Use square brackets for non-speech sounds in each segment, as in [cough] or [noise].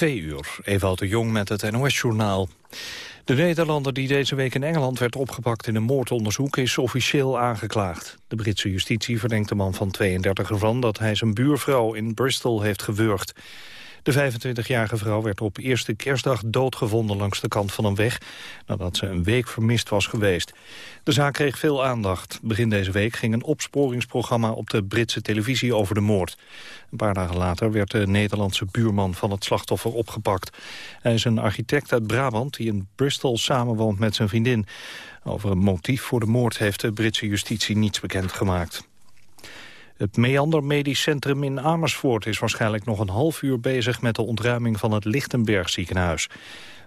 Twee uur, de Jong met het NOS-journaal. De Nederlander die deze week in Engeland werd opgepakt in een moordonderzoek is officieel aangeklaagd. De Britse justitie verdenkt de man van 32 ervan dat hij zijn buurvrouw in Bristol heeft gewurgd. De 25-jarige vrouw werd op eerste kerstdag doodgevonden langs de kant van een weg... nadat ze een week vermist was geweest. De zaak kreeg veel aandacht. Begin deze week ging een opsporingsprogramma op de Britse televisie over de moord. Een paar dagen later werd de Nederlandse buurman van het slachtoffer opgepakt. Hij is een architect uit Brabant die in Bristol samenwoont met zijn vriendin. Over een motief voor de moord heeft de Britse justitie niets bekendgemaakt. Het Meander Medisch Centrum in Amersfoort is waarschijnlijk nog een half uur bezig met de ontruiming van het Lichtenberg ziekenhuis.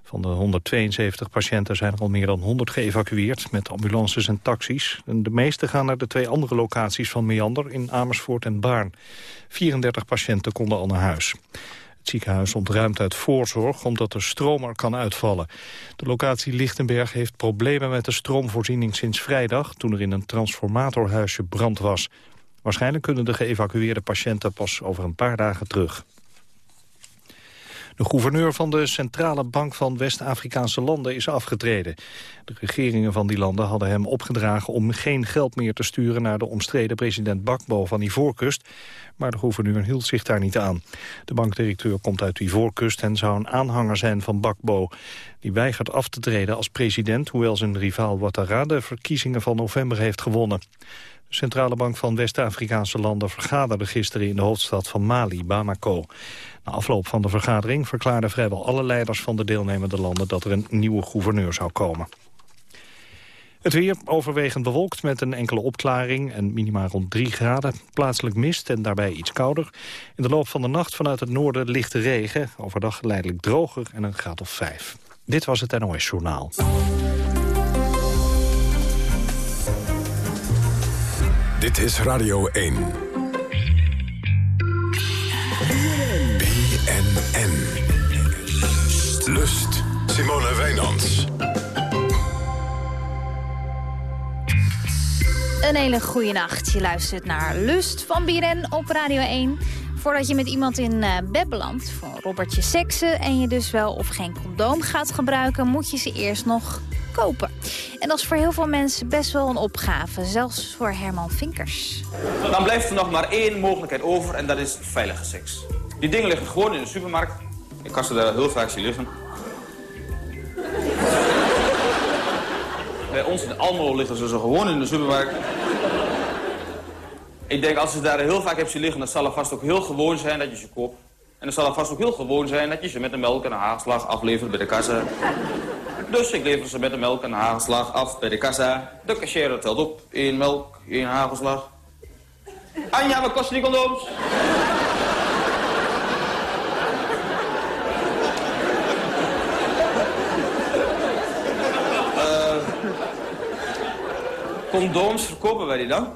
Van de 172 patiënten zijn er al meer dan 100 geëvacueerd met ambulances en taxis. de meeste gaan naar de twee andere locaties van Meander in Amersfoort en Baarn. 34 patiënten konden al naar huis. Het ziekenhuis ontruimt uit voorzorg omdat de stroom er kan uitvallen. De locatie Lichtenberg heeft problemen met de stroomvoorziening sinds vrijdag... toen er in een transformatorhuisje brand was. Waarschijnlijk kunnen de geëvacueerde patiënten pas over een paar dagen terug. De gouverneur van de Centrale Bank van West-Afrikaanse landen is afgetreden. De regeringen van die landen hadden hem opgedragen om geen geld meer te sturen naar de omstreden president Bakbo van Ivoorkust. Maar de gouverneur hield zich daar niet aan. De bankdirecteur komt uit Ivoorkust en zou een aanhanger zijn van Bakbo. Die weigert af te treden als president, hoewel zijn rivaal Ouattara de verkiezingen van november heeft gewonnen. Centrale Bank van West-Afrikaanse landen vergaderde gisteren in de hoofdstad van Mali, Bamako. Na afloop van de vergadering verklaarden vrijwel alle leiders van de deelnemende landen dat er een nieuwe gouverneur zou komen. Het weer overwegend bewolkt met een enkele opklaring en minimaal rond 3 graden. Plaatselijk mist en daarbij iets kouder. In de loop van de nacht vanuit het noorden lichte regen. Overdag geleidelijk droger en een graad of 5. Dit was het NOS Journaal. Dit is Radio 1. BNN. Lust. Simone Wijnands. Een hele goede nacht. Je luistert naar Lust van BNN op Radio 1. Voordat je met iemand in uh, bed belandt, voor Robertje seksen... en je dus wel of geen condoom gaat gebruiken... moet je ze eerst nog kopen. En dat is voor heel veel mensen best wel een opgave, zelfs voor Herman Vinkers. Dan blijft er nog maar één mogelijkheid over en dat is veilige seks. Die dingen liggen gewoon in de supermarkt. Ik kan ze daar heel vaak zien liggen. Bij ons in Almelo liggen ze zo gewoon in de supermarkt. Ik denk, als ze daar heel vaak hebben zien liggen, dan zal het vast ook heel gewoon zijn dat je ze koopt. En dan zal het vast ook heel gewoon zijn dat je ze met de melk en een haagslag aflevert bij de kassa. Dus ik lever ze met de melk en hagelslag af bij de kassa. De cashier telt op. één melk, één hagelslag. Anja, wat kosten die condooms? uh, condooms verkopen wij die dan?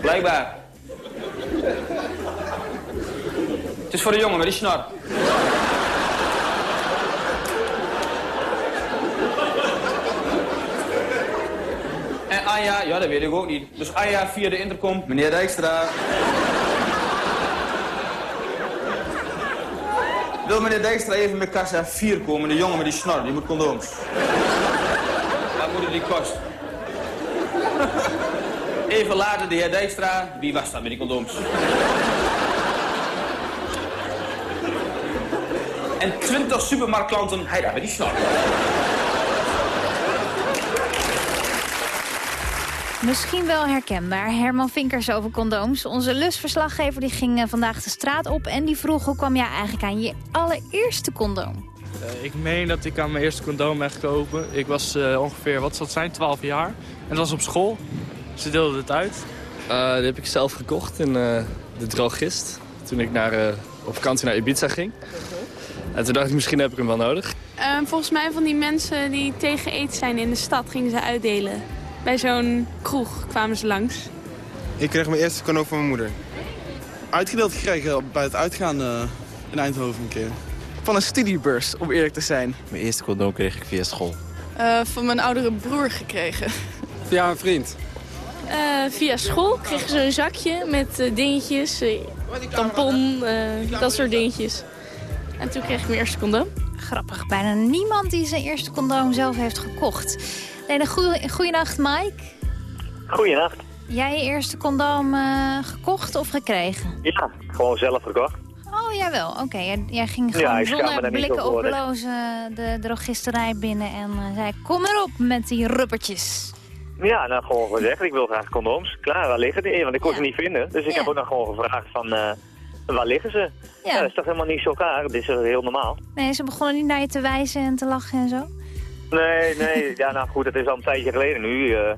Blijkbaar. Het is voor de jongen met die snor. Anja, ja, dat weet ik ook niet. Dus Anja via de intercom, meneer Dijkstra. Wil meneer Dijkstra even met kassa 4 komen? De jongen met die snor, die moet condooms. Wat moet die kosten? Even later, de heer Dijkstra. Wie was dat met die condooms? En 20 supermarktklanten, hij daar met die snor. Misschien wel herkenbaar. Herman Vinkers over condooms. Onze lustverslaggever die ging eh, vandaag de straat op... en die vroeg hoe kwam jij eigenlijk aan je allereerste condoom? Uh, ik meen dat ik aan mijn eerste condoom ben gekomen. Ik was uh, ongeveer, wat zal het zijn, 12 jaar. En dat was op school. Ze deelden het uit. Uh, die heb ik zelf gekocht in de drogist. Toen ik naar, op vakantie naar Ibiza ging. En toen dacht ik, misschien heb ik hem wel nodig. Ehm, volgens mij van die mensen die tegen eten zijn in de stad gingen ze uitdelen. Bij zo'n kroeg kwamen ze langs. Ik kreeg mijn eerste condoom van mijn moeder. Uitgedeeld gekregen bij het uitgaan uh, in Eindhoven een keer. Van een studiebeurs, om eerlijk te zijn. Mijn eerste condoom kreeg ik via school. Uh, van mijn oudere broer gekregen. Via een vriend. Eh, via school kregen ze een zakje met eh, dingetjes, eh, tampon, eh, dat soort dingetjes. En toen kreeg ik mijn eerste condoom. Grappig, bijna niemand die zijn eerste condoom zelf heeft gekocht. Nee, een goeie, goeienacht, Mike. Goeienacht. Jij je eerste condoom eh, gekocht of gekregen? Ja, gewoon zelf gekocht. Oh, jawel. Oké, jij, jij ging Ja, gewoon me zonder blikken oplozen de drogisterij binnen en eh, zei... Kom erop met die rubbertjes. Ja, nou gewoon gezegd, ik wil graag condooms. Klaar, waar liggen die? Want ik kon ze niet vinden. Dus ik Ja. heb ook nog gewoon gevraagd van, eh, waar liggen ze? Ja. Ja. dat is toch helemaal niet zo raar? Dat is eh, heel normaal. Nee, ze begonnen niet naar je te wijzen en te lachen en zo? Nee, nee, ja nou goed, het is al een tijdje geleden nu. eh,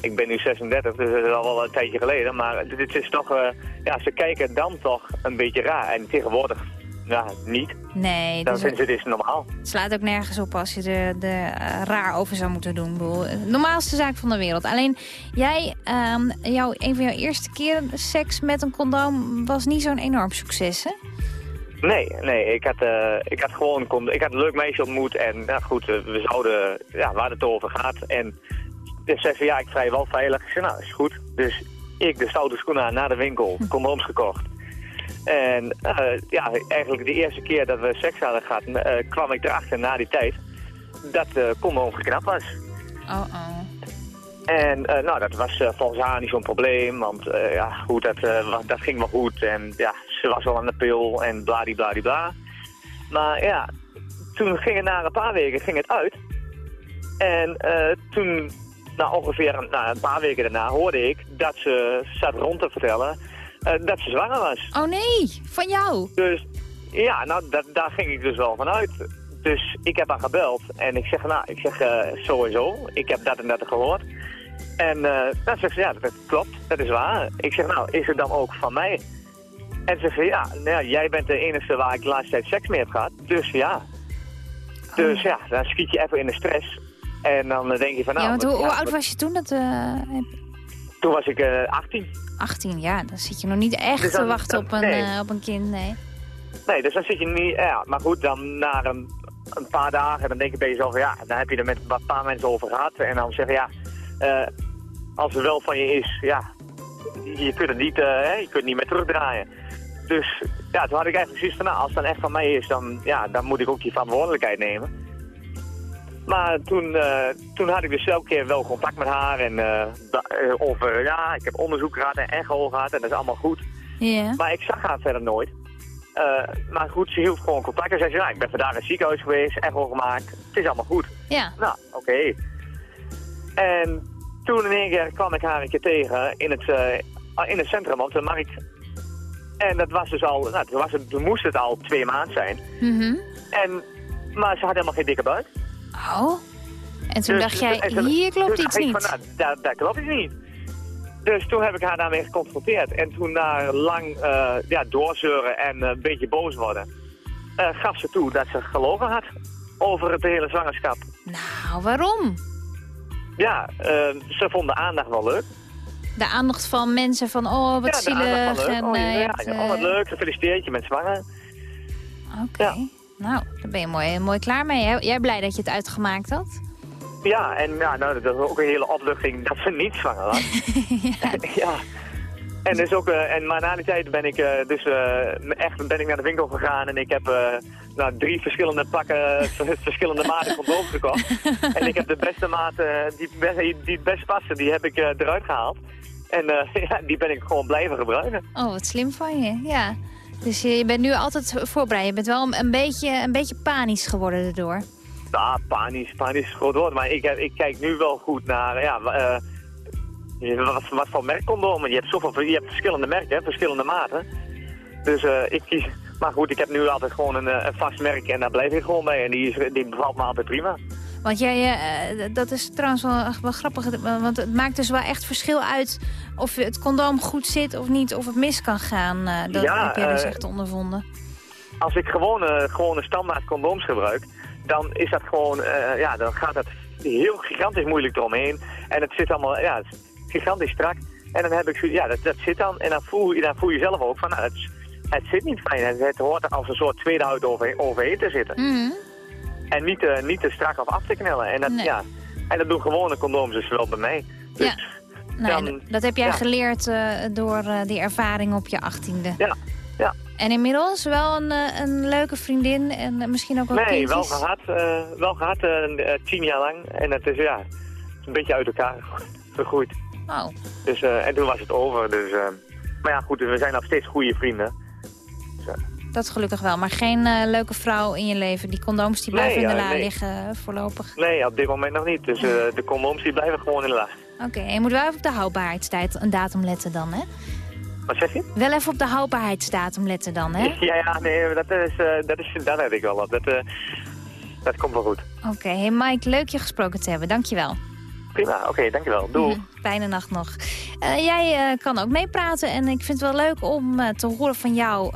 ik ben nu 36, dus het is al wel een tijdje geleden. Maar dit is toch, eh, ja, ze kijken dan toch een beetje raar. En tegenwoordig, ja, niet. Nee, Dan dus vinden ze dit normaal. het slaat ook nergens op als je er er, eh, raar over zou moeten doen. Bedoel, normaalste zaak van de wereld. Alleen, jij, jouw, een van jouw eerste keren seks met een condoom was niet zo'n enorm succes, hè? Nee, nee, ik had, eh, ik had gewoon kon- ik had een leuk meisje ontmoet en nou goed, eh, we zouden, ja, waar het over gaat. En ze zei van ja, ik vrij wel veilig. Ik zei nou, is goed. Dus ik de stoute schoenen aan naar de winkel, condooms gekocht. En eh, ja, eigenlijk de eerste keer dat we seks hadden gehad, eh, kwam ik erachter na die tijd dat de condoom geknapt was. Oh, oh. En eh, nou, dat was eh, volgens haar niet zo'n probleem, want eh, ja, goed, dat, dat ging wel goed. En ja, ze was wel aan de pil en bladibladibla. Maar ja, toen ging het na een paar weken ging het uit. En toen, nou ongeveer een, nou, een paar weken daarna, hoorde ik dat ze zat rond te vertellen dat ze zwanger was. Oh nee, van jou? Dus ja, nou, dat, daar ging ik dus wel van uit. Dus ik heb haar gebeld en ik zeg, nou, ik zeg sowieso, ik heb dat en dat gehoord. En eh dan zegt ze, ja, dat klopt, dat is waar. Ik zeg, nou, is het dan ook van mij? En ze zegt, ja, nou, ja, jij bent de enige waar ik de laatste tijd seks mee heb gehad, dus ja. Dus ja, dan schiet je even in de stress. En dan eh, denk je van, nou... ja, want hoe, oud was je toen? Dat, eh, Toen was ik eh 18. 18, ja. Dan zit je nog niet echt Dus dan- te wachten op een, nee. op een kind, nee. Nee, dus dan zit je niet... Ja, maar goed, dan na een, een paar dagen, dan denk je bij jezelf... Ja, dan heb je er met een paar mensen over gehad. En dan zeggen ja, eh, als er wel van je is, ja, je kunt het niet, eh, hè, je kunt het niet meer terugdraaien. Dus ja, toen had ik eigenlijk zoiets van, nou, als het dan echt van mij is, dan, ja, dan moet ik ook die verantwoordelijkheid nemen. Maar toen, eh, toen had ik dus elke keer wel contact met haar en da- eh, over, ja, ik heb onderzoek gehad en echo gehad en dat is allemaal goed. Ja. Maar ik zag haar verder nooit. Maar goed, ze hield gewoon contact en zei ze, nou, ik ben vandaag in het ziekenhuis geweest, echo gemaakt, het is allemaal goed. Ja. Nou, oké. En toen in één keer kwam ik haar een keer tegen in het, eh, in het centrum op de markt. En dat was dus al, nou, toen, was het, toen moest het al twee maanden zijn. Mhm. En, maar ze had helemaal geen dikke buik. Oh. En toen Dus- dacht jij, toen- hier klopt toen iets niet. Van, nou, dat, dat klopt iets niet. Dus toen heb ik haar daarmee geconfronteerd. En toen na lang eh, ja, doorzeuren en eh, een beetje boos worden, gaf ze toe dat ze gelogen had over het hele zwangerschap. Nou, waarom? Ja, eh, ze vonden aandacht wel leuk. De aandacht van mensen van, oh, wat ja, zielig. En, oh, eh, ja, ja, hebt, oh, wat eh, leuk, gefeliciteerd, je bent zwanger. Oké. Nou, daar ben je mooi, mooi klaar mee. Hè? Jij blij dat je het uitgemaakt had? Ja, en ja, nou, dat was ook een hele opluchting dat ze niet zwanger was. [laughs] [laughs] ja. En, dus ook, eh, en maar na die tijd ben ik, eh, dus, eh, echt ben ik naar de winkel gegaan en ik heb nou, drie verschillende pakken, [laughs] verschillende maten condooms gekocht. [laughs] en ik heb de beste maat, eh, die, die het best paste, die heb ik eruit gehaald. En [laughs] ja, die ben ik gewoon blijven gebruiken. Oh, wat slim van je. Ja. Dus je, je bent nu altijd voorbereid. Je bent wel een, beetje, een beetje panisch geworden erdoor. Nou, panisch, panisch is groot woord. Maar ik, heb- ik kijk nu wel goed naar, ja, wat, wat voor merkcondomen. Je hebt, zoveel, je hebt verschillende merken, hè, verschillende maten. Dus eh, ik kies... Maar goed, ik heb nu altijd gewoon een, eh, een vast merk en daar blijf ik gewoon bij. En die, is, die bevalt me altijd prima. Want jij, eh, dat is trouwens wel, wel grappig. Want het maakt dus wel echt verschil uit of het condoom goed zit of niet. Of het mis kan gaan. dat Ja, heb jij dus echt ondervonden. Als ik gewoon, gewoon een standaard condooms gebruik, dan is dat gewoon, ja, dan gaat dat heel gigantisch moeilijk eromheen. En het zit allemaal, ja, gigantisch strak. En dan heb ik, ja, dat, dat zit dan. En dan voel, je- dan voel je zelf ook van, nou, het, het zit niet fijn. Het, het hoort er als een soort tweede huid over, overheen te zitten. Mhm. En niet, te niet te strak of af te knellen. En dat, Nee. ja, en dat doen gewone condooms dus wel bij mij. Dus, Ja. Nee, dan, dat heb jij ja. geleerd eh, door eh, die ervaring op je achttiende. Ja, ja. En inmiddels wel een, een leuke vriendin en misschien ook wel Nee, wel kindjes? gehad. wel gehad eh, eh, tien jaar lang. En het is ja, een beetje uit elkaar gegroeid. Oh, Dus, eh, en toen was het over. Dus, eh, maar ja, goed, we zijn nog steeds goede vrienden. dat gelukkig wel. Maar geen eh, leuke vrouw in je leven. Die condooms die blijven Nee, in de la nee. liggen voorlopig. Nee, op dit moment nog niet. Dus de condooms die blijven gewoon in de laag. Oké, en je moet wel even op de houdbaarheidstijd een datum letten dan, hè? Wat zeg je? Wel even op de houdbaarheidsdatum letten dan, hè? Ja, ja, nee, dat is, dat is, daar let ik wel op. Dat, dat komt wel goed. Oké, hey Mike, leuk je gesproken te hebben. Dankjewel. Oké, dankjewel. Doei. Mhm, Fijne nacht nog. Eh, jij eh, kan ook meepraten en ik vind het wel leuk om eh, te horen van jou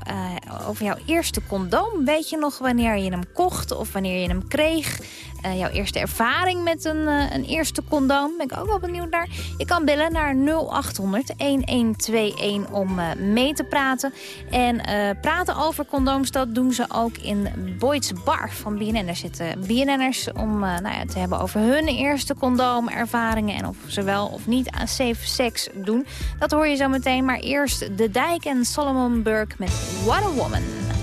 over jouw eerste condoom. Weet je nog wanneer je hem kocht of wanneer je hem kreeg? Eh, jouw eerste ervaring met een, eh, een eerste condoom. Ben ik ook wel benieuwd naar. Je kan bellen naar 0800 1121 om eh, mee te praten. En praten over condooms, dat doen ze ook in Boyd's Bar van BNN. Daar zitten BNN'ers om nou ja, te hebben over hun eerste condoomervaringen... en of ze wel of niet safe sex doen. Dat hoor je zo meteen. Maar eerst De Dijk en Solomon Burke met What a Woman.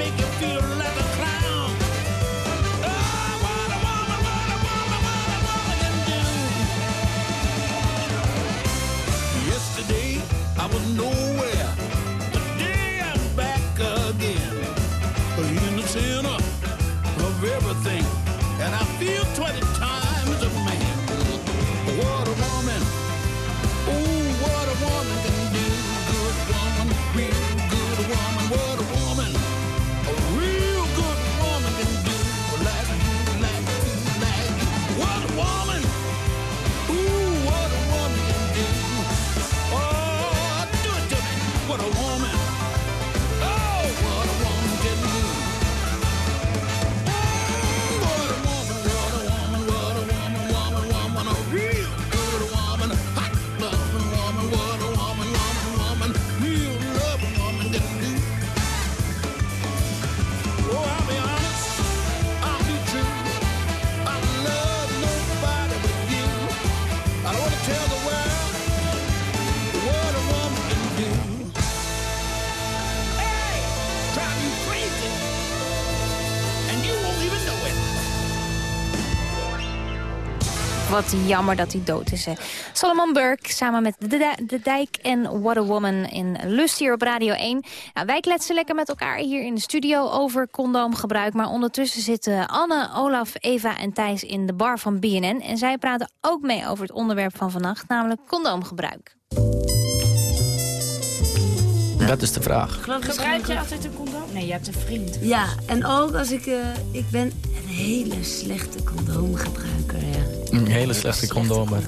Make you feel like Wat jammer dat hij dood is. Hè. Solomon Burke samen met de, de Dijk en What a Woman in Lust hier op Radio 1. Nou, wij kletsen lekker met elkaar hier in de studio over condoomgebruik. Maar ondertussen zitten Anne, Olaf, Eva en Thijs in de bar van BNN. En zij praten ook mee over het onderwerp van vannacht, namelijk condoomgebruik. Dat is de vraag. Gebruik je altijd een condoom? Nee, je hebt een vriend. Ja, en ook als ik... eh, ik ben een hele slechte condoomgebruiker. Een hele slechte condomen.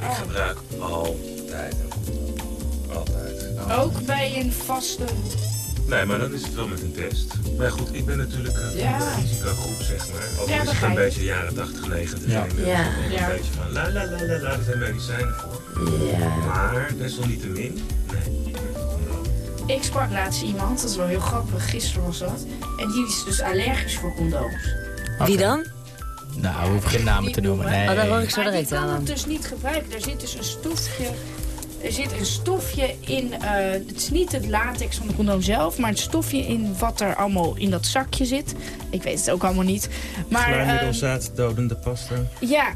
Ik gebruik altijd een condoom. Altijd. Ook bij een vaste... Nee, maar dan is het wel met een test. Maar goed, ik ben natuurlijk een Ja. van de risicogroep, zeg maar. Ook Ja, is het een beetje jaren 80, 90. Ja. zijn Ja. een Ja. beetje van la la la la la, er zijn medicijnen voor. Ja. Maar desalniettemin, nee, condoom. Ik sprak laatst iemand, dat is wel heel grappig, gisteren was dat. En die is dus allergisch voor condooms. Wie dan? Nou, we hoeven geen namen te noemen. Nee. Oh, dat hoor ik zo direct kan aan. het dus niet gebruiken. Er zit dus een stofje... Er zit een stofje in... eh, het is niet het latex van de condoom zelf... maar het stofje in wat er allemaal in dat zakje zit. Ik weet het ook allemaal niet. Maar ehm, dodende pasta. ja...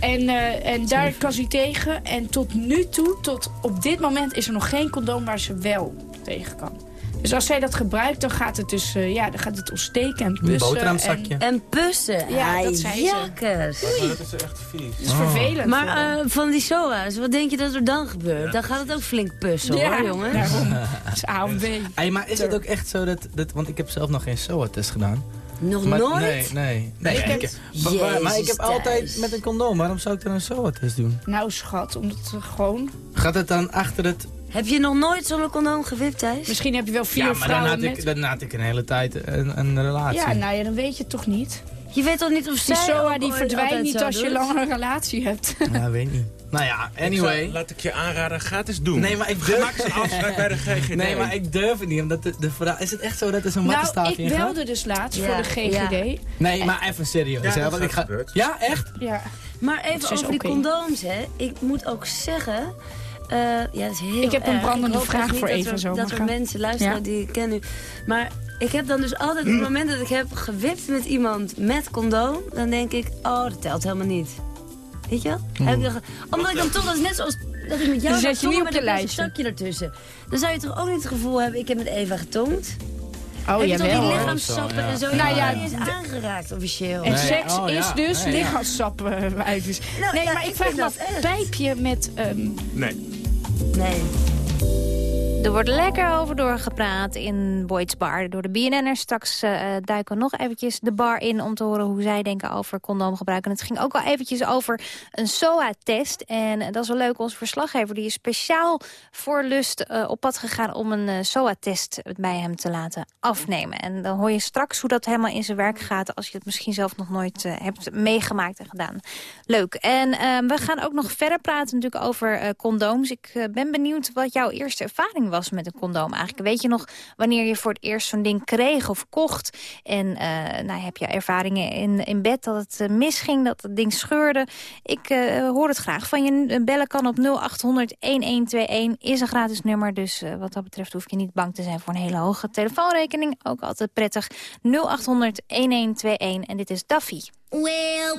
En, eh, en daar kan ze tegen. En tot nu toe, tot op dit moment, is er nog geen condoom waar ze wel tegen kan. Dus als zij dat gebruikt, dan gaat het dus eh, ja, dan gaat het ontsteken en Een pussen. boterhamzakje. En pussen. Ja, dat zei ze. jakkers. Maar dat is echt vies. Het is vervelend. Maar eh, van die SOA's, wat denk je dat er dan gebeurt? Dan gaat het ook flink pussen ja, hoor, jongens. daarom. [laughs] Het is A of B. Maar is het ook echt zo dat, dat... Want ik heb zelf nog geen SOA-test gedaan. Nog Maar- nooit? Nee, nee. nee Ik heb- maar, maar- maar ik heb altijd met een condoom. Waarom zou ik dan een SOA-test doen? Nou schat, omdat ze gewoon... Gaat het dan achter het... Heb je nog nooit zonder condoom gewipt, Thijs? Misschien heb je wel vier Ja, maar dan vrouwen had, met... ik, dan had ik een hele tijd een, een relatie. Ja, nou ja, dan weet je het toch niet. Je weet toch niet of Die zij SOA ook die verdwijnt niet als je langer een relatie hebt. Ja, weet niet. Nou ja, anyway. Laat ik je aanraden, ga het eens doen. Nee, maar ik durf... Maak een afspraak bij de [laughs] GGD. Nee, maar ik durf het niet, omdat de, de vraag... Is het echt zo dat er zo'n nou, wattenstaafje ik in gaat? belde dus laatst Ja, voor de GGD. Nee, maar even serieus. Ja, hè, want ik ga... Ja, echt? Ja. Maar even over die condooms, hè. Ik moet ook zeggen... eh, ja, dat is heel Ik heb een erg. brandende vraag voor dat Eva er- zo, Dat er mensen luisteren Ja. die ik ken nu. Maar ik heb dan dus altijd, op het moment dat ik heb gewipt met iemand met condoom... dan denk ik, oh, dat telt helemaal niet. Weet je wel? Heb ik dan ge- Omdat ik dan toch, dat is net zoals dat ik met jou Dus ga zet je niet op de zakje ertussen. Dan zou je toch ook niet het gevoel hebben, ik heb met Eva getongd? Oh, heb je toch jawel die hoor. lichaamssappen Zo, ja. en zo? Nou Je ja, eens aangeraakt officieel. En seks Oh, ja. is dus Nee, ja. lichaamssap uit. Dus. [laughs] Nou, nee, ja, maar ik ik vraag me dat af, erg. pijp je met... ehm, Nee. Nee. Er wordt lekker over doorgepraat in Boyd's Bar door de BNN'ers. Straks eh, duiken we nog eventjes de bar in om te horen hoe zij denken over condoomgebruik. En het ging ook al eventjes over een SOA-test. En eh, dat is wel leuk, onze verslaggever die is speciaal voor Lust eh, op pad gegaan om een SOA-test bij hem te laten afnemen. En dan hoor je straks hoe dat helemaal in zijn werk gaat als je het misschien zelf nog nooit hebt meegemaakt en gedaan. Leuk. En we gaan ook nog verder praten natuurlijk over condooms. Ik ben benieuwd wat jouw eerste ervaring was met een condoom eigenlijk. Weet je nog wanneer je voor het eerst zo'n ding kreeg of kocht? En eh, nou, heb je ervaringen in, in bed dat het eh, misging, dat het ding scheurde? Ik eh, hoor het graag van je. Bellen kan op 0800-1121. Is een gratis nummer, dus wat dat betreft hoef je niet bang te zijn voor een hele hoge telefoonrekening. Ook altijd prettig. 0800-1121 en dit is Daffy. Well,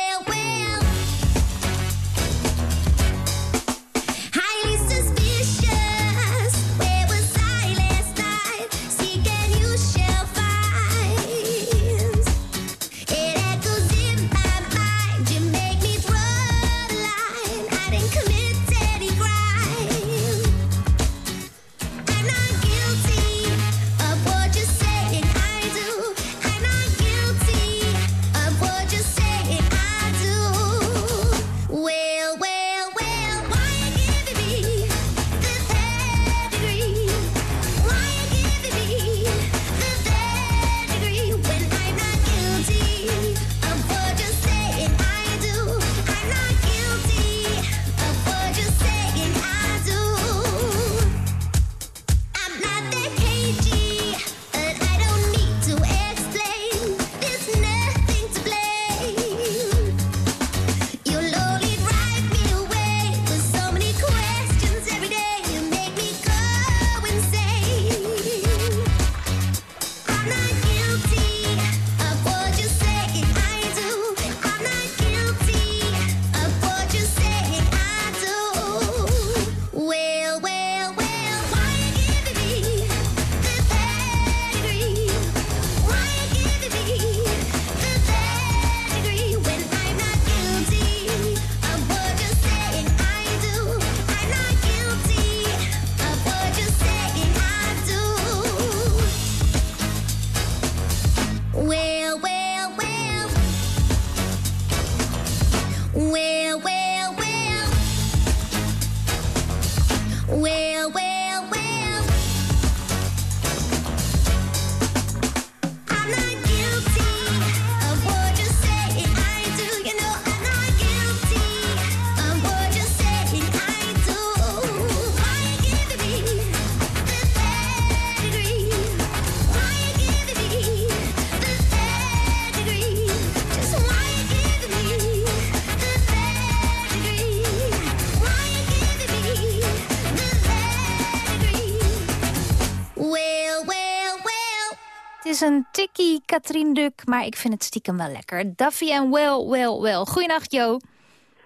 Is een tikkie Katrien Duk, maar ik vind het stiekem wel lekker. Duffy en Well, Well, Well. Goeienacht, Jo.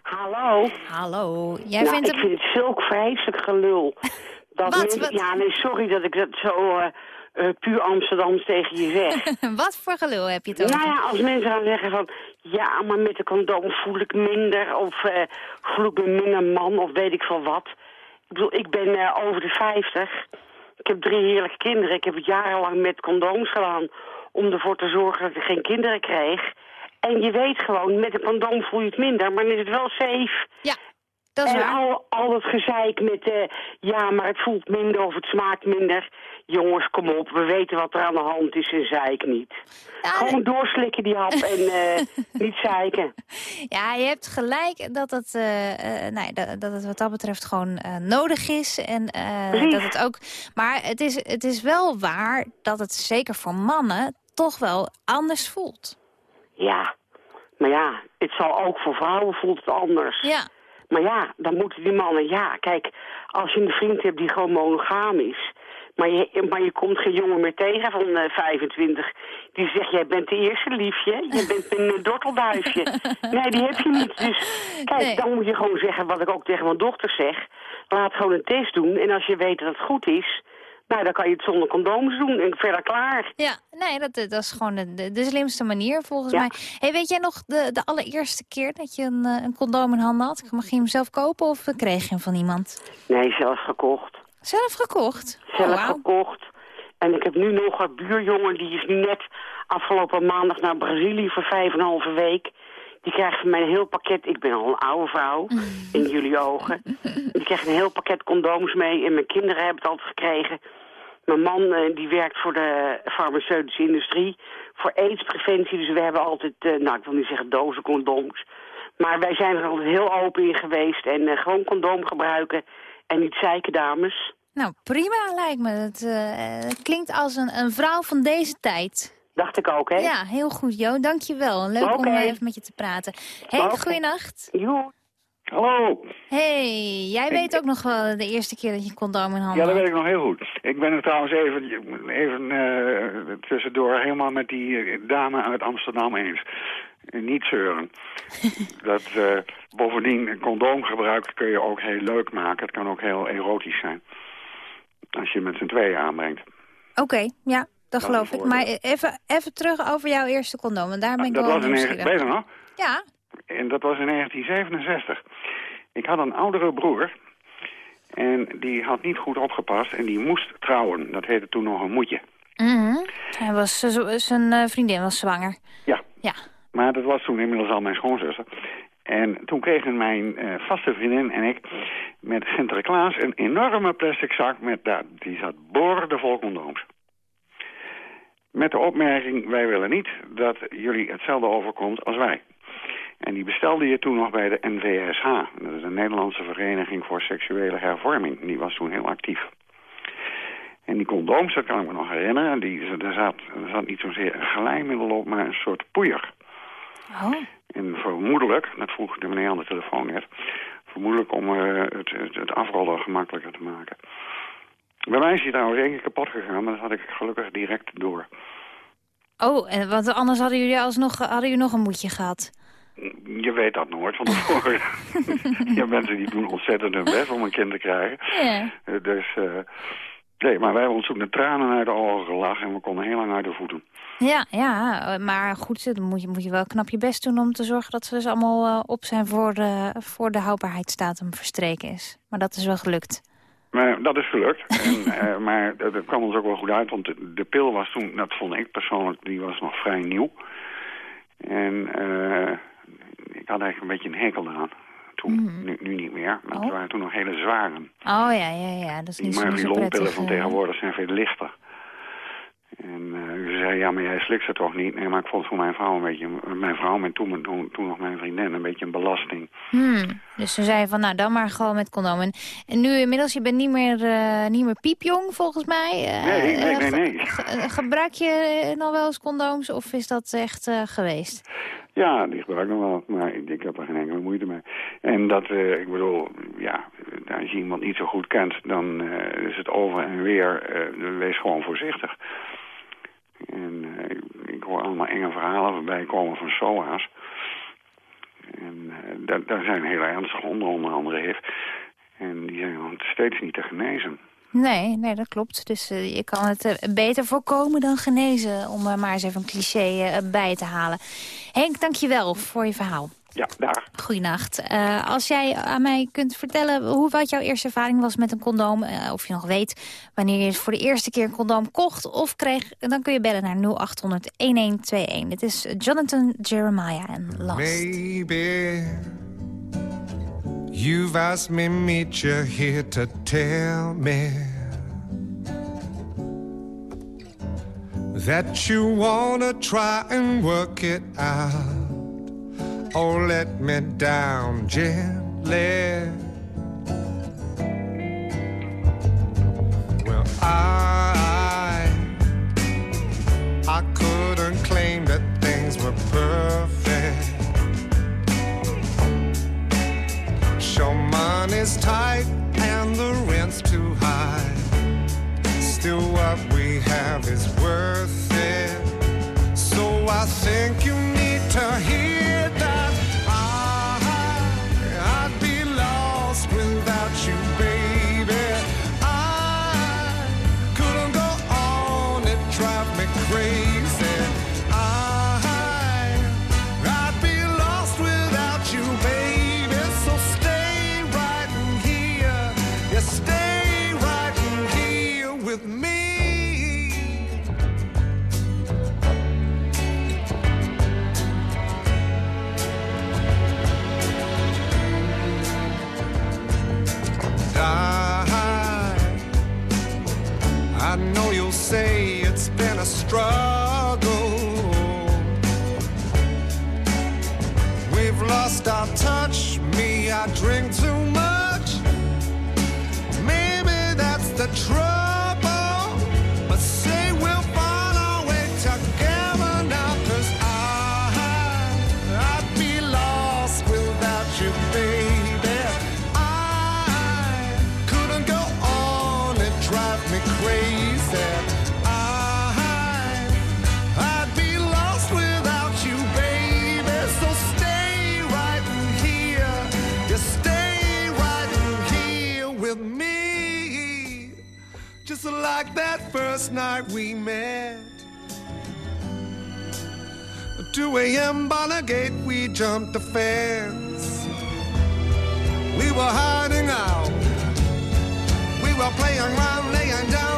Hallo. Hallo. Jij nou, vindt ik hem... vind het zulk vreselijk gelul. Dat Wat, mensen- wat? Ja, nee, sorry dat ik dat zo eh, eh, puur Amsterdams tegen je zeg. [laughs] Wat voor gelul heb je over? nou ja, als mensen gaan zeggen van... Ja, maar met de condoom voel ik minder. Of eh, voel ik me minder man. Of weet ik veel wat. Ik bedoel, ik ben over de 50. Ik heb drie heerlijke kinderen. Ik heb het jarenlang met condooms gedaan. Om ervoor te zorgen dat ik geen kinderen kreeg. En je weet gewoon, met een condoom voel je het minder. Maar dan is het wel safe. Ja, dat is en waar. Al, al dat gezeik met, eh, ja, maar het voelt minder of het smaakt minder. Jongens, kom op, we weten wat er aan de hand is en zeik niet. Gewoon doorslikken die hap en eh, [laughs] niet zeiken. Ja, je hebt gelijk dat het, eh, eh, ja, dat, dat het wat dat betreft gewoon nodig is. En dat het ook. Maar het is, het is wel waar dat het zeker voor mannen toch wel anders voelt. Ja, maar ja, het zal ook voor vrouwen voelt het anders. Ja. Maar ja, dan moeten die mannen, ja, kijk, als je een vriend hebt die gewoon monogaam is... Maar je, maar je komt geen jongen meer tegen van eh, 25 die zegt, jij bent de eerste liefje, je bent een eh, dortelduifje. [laughs] nee, die heb je niet. Dus kijk, Nee. dan moet je gewoon zeggen wat ik ook tegen mijn dochter zeg. Laat gewoon een test doen en als je weet dat het goed is... Nou, dan kan je het zonder condooms doen en verder klaar. Ja, nee, dat, dat is gewoon de, de, slimste manier volgens Ja. mij. Hey, weet jij nog de, de allereerste keer dat je een, eh, een condoom in handen had? Mag je hem zelf kopen of kreeg je hem van iemand? Nee, zelf gekocht. Zelf gekocht? Oh, zelf gekocht. En ik heb nu nog een buurjongen, die is nu net afgelopen maandag naar Brazilië voor vijf en een halve week. Die krijgt van mij een heel pakket, ik ben al een oude vrouw, in [laughs] jullie ogen. Die krijgt een heel pakket condooms mee en mijn kinderen hebben het altijd gekregen. Mijn man eh, die werkt voor de farmaceutische industrie, voor aidspreventie. Dus we hebben altijd, eh, nou ik wil niet zeggen dozen condooms. Maar wij zijn er altijd heel open in geweest en eh, gewoon condoom gebruiken en niet zeiken dames. Nou, prima lijkt me. Het eh, het klinkt als een, een vrouw van deze tijd. Dacht ik ook, hè? Ja, heel goed, Jo. Dank je wel. Leuk om eh, even met je te praten. Henk, Oké. goeienacht. Jo. Hallo. Hey, jij weet ook nog wel de eerste keer dat je een condoom in handen Ja, dat weet ik nog heel goed. Ik ben er trouwens even, even eh, tussendoor helemaal met die dame uit Amsterdam eens. Niet zeuren. [laughs] dat, eh, bovendien, een condoomgebruik kun je ook heel leuk maken. Het kan ook heel erotisch zijn. Als je met z'n tweeën aanbrengt. Oké, ja, dat geloof ik. Maar even, even terug over jouw eerste condoom. Want daar ben ik dat wel was in, nieuwsgierig. nog? Ja, En dat was in 1967. Ik had een oudere broer. En die had niet goed opgepast. En die moest trouwen. Dat heette toen nog een moetje. Mhm. Hij was, zijn eh, vriendin was zwanger. Ja. Ja. Maar dat was toen inmiddels al mijn schoonzuster. En toen kregen mijn eh, vaste vriendin en ik met Sinterklaas een enorme plastic zak met daar, die zat boordevol condooms. Met de opmerking, wij willen niet dat jullie hetzelfde overkomt als wij. En die bestelde je toen nog bij de NVSH. Dat is de Nederlandse Vereniging voor Seksuele Hervorming. Die was toen heel actief. En die condooms, dat kan ik me nog herinneren, die, zat, zat niet zozeer een glijmiddel op, maar een soort poeier. Oh. En vermoedelijk, dat vroeg de meneer aan de telefoon net, vermoedelijk om eh, het, het, het afrollen gemakkelijker te maken. Bij mij is hij trouwens één keer kapot gegaan, maar dat had ik gelukkig direct door. Oh, en want anders hadden jullie alsnog hadden jullie nog een moedje gehad. Je weet dat nooit van tevoren. [laughs] je hebt mensen die doen ontzettend hun best om een kind te krijgen. Ja. Eh, dus, eh, nee, maar wij hebben ons toen de tranen uit de ogen gelachen en we konden heel lang uit de voeten. Ja, ja, maar goed, dan moet je, moet je wel knap je best doen om te zorgen dat ze dus allemaal eh, op zijn voor de, voor de houdbaarheidsdatum verstreken is. Maar dat is wel gelukt. Maar dat is gelukt. [laughs] en, eh, maar dat, dat kwam ons ook wel goed uit, want de, de pil was toen, dat vond ik persoonlijk, die was nog vrij nieuw. En eh, ik had eigenlijk een beetje een hekel aan. Toen. nu, nu niet meer, maar het waren toen nog hele zware. Oh ja, ja, ja. Dat is Die niet Marvilon-pillen prettig. van eh. tegenwoordig zijn veel lichter. En eh, ze zei, ja, maar jij slikt ze toch niet? Nee, maar ik vond voor mijn vrouw een beetje, mijn vrouw en toen, toen, toen nog mijn vriendin, een beetje een belasting. Hmm. Dus ze zei van, nou dan maar gewoon met condoom. En, en nu inmiddels, je bent niet meer, eh, niet meer piepjong volgens mij. Eh, Nee, nee, eh, nee, ge- nee. ge- eh, gebruik je eh, nog wel eens condooms of is dat echt eh, geweest? Ja, die gebruik ik nog wel, maar ik, heb er geen enkele moeite mee. En dat, eh, ik bedoel, ja, als je iemand niet zo goed kent, dan eh, is het over en weer, eh, wees gewoon voorzichtig. En ik, hoor allemaal enge verhalen voorbij komen van SOA's. En daar, zijn hele ernstige honden onder andere heeft. En die zijn steeds niet te genezen. Nee, nee, dat klopt. Dus eh, je kan het eh, beter voorkomen dan genezen, om er maar eens even een cliché eh, bij te halen. Henk, dankjewel voor je verhaal. Ja, daar. Goedenacht. Eh, als jij aan mij kunt vertellen hoe, wat jouw eerste ervaring was met een condoom... of je nog weet wanneer je voor de eerste keer een condoom kocht of kreeg... dan kun je bellen naar 0800-1121. Dit is Jonathan Jeremiah en Last. Maybe you've asked me meet you here to tell me that you wanna try and work it out. Oh, let me down gently. Well, I money's tight and the rent's too high. Still, what we have is worth it. So I think you need to hear Lost touch. Me, I drink too much. Maybe that's the trouble. First night we met. 2 a.m. by the Gate, we jumped the fence. We were hiding out. We were playing around, laying down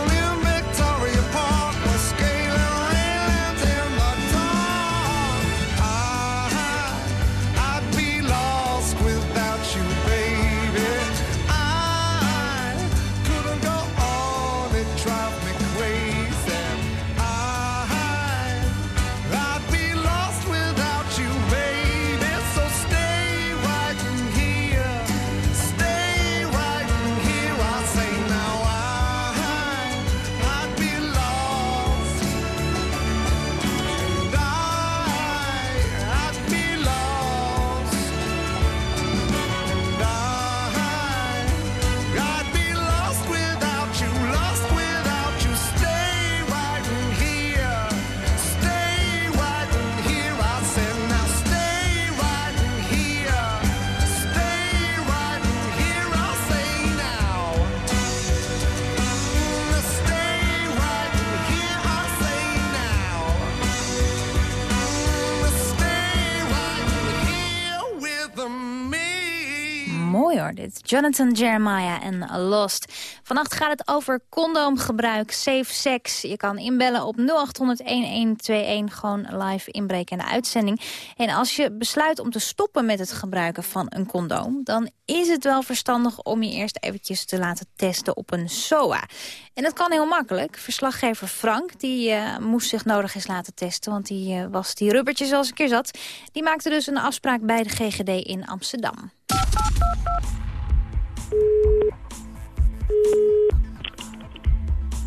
Jonathan Jeremiah en Lost. Vannacht gaat het over condoomgebruik, safe sex. Je kan inbellen op 0800-1121, gewoon live inbreken in de uitzending. En als je besluit om te stoppen met het gebruiken van een condoom... dan is het wel verstandig om je eerst eventjes te laten testen op een SOA. En dat kan heel makkelijk. Verslaggever Frank die, eh, moest zich nodig eens laten testen... want die eh, was die rubbertjes als een keer zat. Die maakte dus een afspraak bij de GGD in Amsterdam.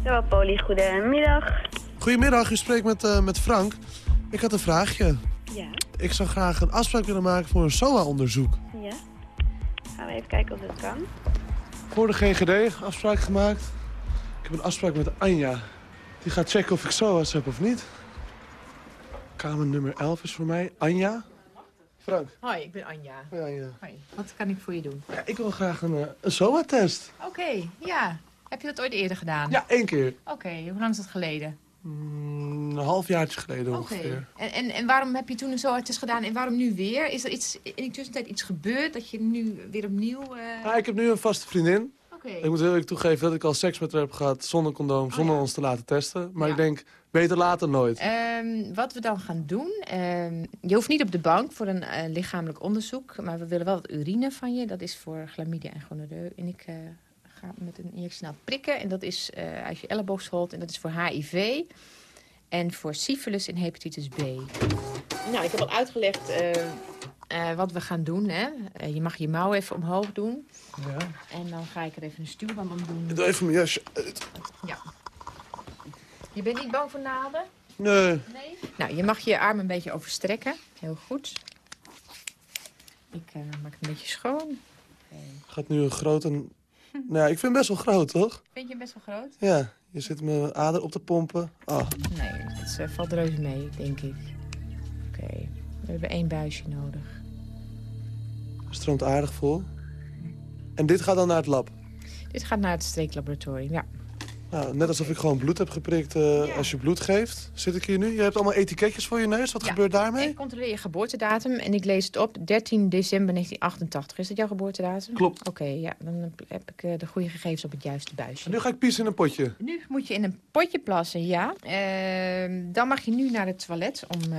Ja, Poli, goedemiddag. Goedemiddag, u spreekt met, eh, met Frank. Ik had een vraagje. Ja, Ik zou graag een afspraak willen maken voor een SOA-onderzoek. ja. Gaan we even kijken of dat kan. Voor de GGD afspraak gemaakt. Ik heb een afspraak met Anja. Die gaat checken of ik SOA's heb of niet. Kamer nummer 11 is voor mij. Anja. Frank. Hoi, ik ben Anja. Hoi wat kan ik voor je doen? Ja, ik wil graag een, eh, een SOA-test. Oké, ja. Heb je dat ooit eerder gedaan? Ja, één keer. Oké, hoe lang is dat geleden? Mm, een halfjaartje geleden ongeveer. En, en, en waarom heb je toen een zoiets gedaan en waarom nu weer? Is er iets, in de tussentijd iets gebeurd dat je nu weer opnieuw... eh, Ja, ik heb nu een vaste vriendin. Oké. Ik moet heel eerlijk toegeven dat ik al seks met haar heb gehad zonder condoom, Oh, zonder ons te laten testen. Maar ik denk, beter later nooit. Ehm, wat we dan gaan doen... ehm, je hoeft niet op de bank voor een eh, lichamelijk onderzoek... maar we willen wel wat urine van je. Dat is voor chlamydia en gonorreu. En ik eh, ga met een injectie naar prikken. En dat is eh, uit je elleboogschot. En dat is voor HIV. En voor syphilis en hepatitis B. Nou, ik heb al uitgelegd wat we gaan doen. Hè. Eh, je mag je mouw even omhoog doen. Ja. En dan ga ik er even een stuurband om doen. Doe even mijn jasje uit. Ja. Je bent niet bang voor naalden? Nee. Nee? Nou, je mag je arm een beetje overstrekken. Heel goed. Ik eh, maak het een beetje schoon. Gaat nu een grote... [laughs] Nou, ja, ik vind hem best wel groot, toch? Vind je hem best wel groot? Ja, je zit mijn ader op te pompen. Ah, Nee, dat eh, valt reuze mee, denk ik. Oké, we hebben één buisje nodig. het stroomt aardig vol. En dit gaat dan naar het lab. Dit gaat naar het streeklaboratorium, ja. Nou, net alsof ik gewoon bloed heb geprikt eh, als je bloed geeft. Zit ik hier nu? Je hebt allemaal etiketjes voor je neus. Wat Ja. gebeurt daarmee? Ik controleer je geboortedatum en ik lees het op. 13 december 1988. Is dat jouw geboortedatum? Klopt. Oké, ja, dan heb ik eh, de goede gegevens op het juiste buisje. En nu ga ik pissen in een potje. Nu moet je in een potje plassen, ja. Ehm, dan mag je nu naar het toilet om, eh,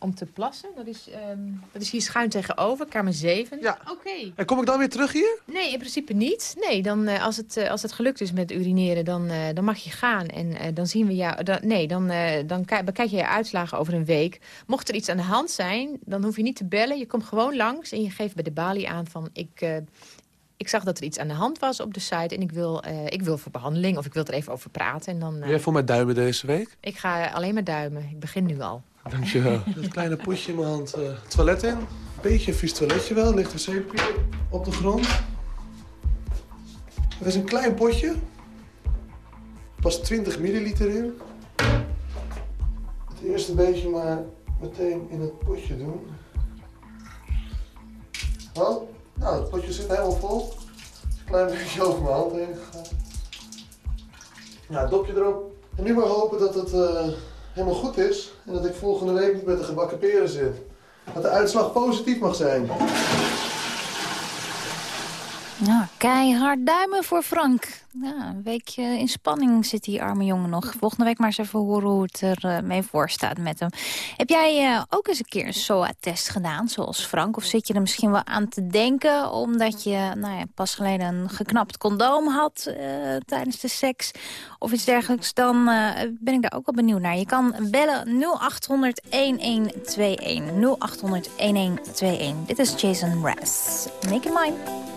om te plassen. Dat is, ehm, dat is hier schuin tegenover, kamer 7. Ja. Oké. En kom ik dan weer terug hier? Nee, in principe niet. Nee, dan, als, het, als het gelukt is met urineren, dan, dan mag je gaan. En eh, dan zien we jou... Dan, nee, dan, eh, dan ki- bekijk je je uitslagen over een week. Mocht er iets aan de hand zijn, dan hoef je niet te bellen. Je komt gewoon langs en je geeft bij de balie aan van... Ik, eh, ik zag dat er iets aan de hand was op de site en ik wil, eh, ik wil voor behandeling of ik wil er even over praten. En dan, eh, Ben jij voor mij duimen deze week? ik ga alleen maar duimen. Ik begin nu al. Dankjewel. [laughs] Dat kleine potje in mijn hand. eh, toilet in. Beetje een vies toiletje wel. Ligt een zeepje op de grond. Er is een klein potje. Pas 20 milliliter in. Het eerste beetje maar meteen in het potje doen. Wel, nou, het potje zit helemaal vol. Een klein beetje over mijn hand heen gegaan. Nou, dopje erop. En nu maar hopen dat het eh, helemaal goed is. En dat ik volgende week niet met de gebakken peren zit. Dat de uitslag positief mag zijn. Nou, keihard duimen voor Frank. Ja, een weekje in spanning zit die arme jongen nog. Volgende week maar eens even horen hoe het er mee voor staat met hem. Heb jij eh, ook eens een keer een SOA-test gedaan, zoals Frank? Of zit je er misschien wel aan te denken... omdat je nou ja, pas geleden een geknapt condoom had eh, tijdens de seks... of iets dergelijks? Dan eh, ben ik daar ook wel benieuwd naar. Je kan bellen 0800-1121. 0800-1121. Dit is Jason Mraz. Make it mine.